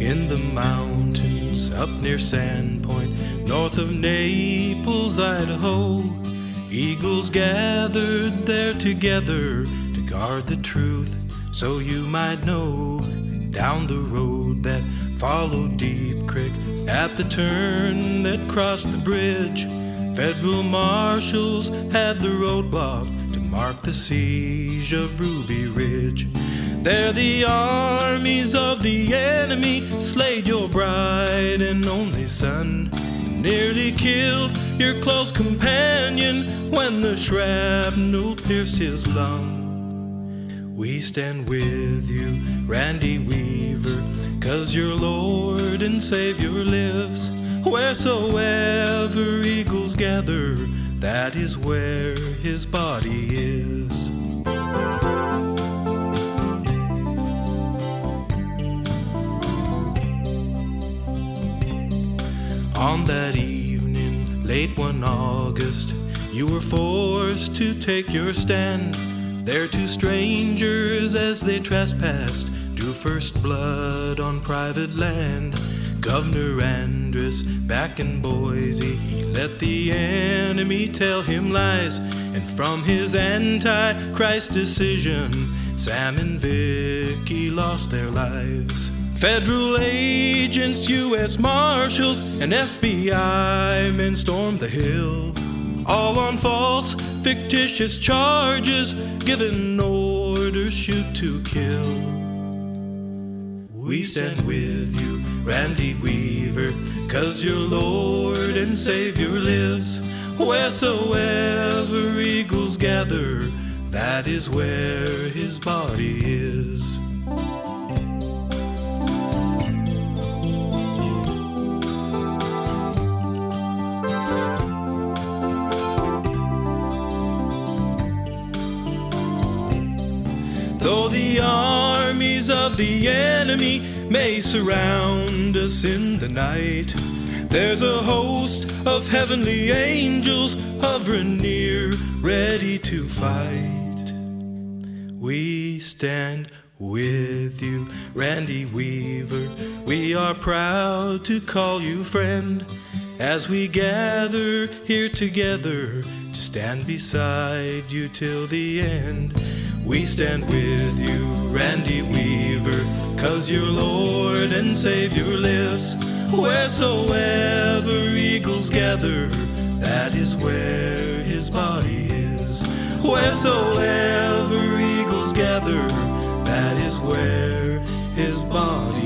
In the mountains up near Sandpoint, north of Naples, Idaho, eagles gathered there together to guard the truth so you might know. Down the road that followed Deep Creek, at the turn that crossed the bridge, federal marshals had the roadblock to mark the siege of Ruby Ridge. There the armies of the enemy slayed your bride and only son. Nearly killed your close companion when the shrapnel pierced his lung. We stand with you, Randy Weaver, cause your Lord and Savior lives. Wheresoever eagles gather, that is where his body is. On that evening, late one August, you were forced to take your stand. There two strangers as they trespassed drew first blood on private land. Governor Andrus back in Boise, he let the enemy tell him lies. And from his anti-Christ decision, Sam and Vicky lost their lives. Federal agents, U.S. Marshals, and FBI men stormed the hill. All on false, fictitious charges, given orders shoot to kill. We stand with you, Randy Weaver, cause your Lord and Savior lives. Wheresoever eagles gather, that is where his body is. Though the armies of the enemy may surround us in the night, there's a host of heavenly angels hovering near, ready to fight. We stand with you, Randy Weaver. We are proud to call you friend as we gather here together to stand beside you till the end. We stand with you, Randy Weaver, cause your Lord and Savior lives. Wheresoever eagles gather, that is where his body is. Wheresoever eagles gather, that is where his body.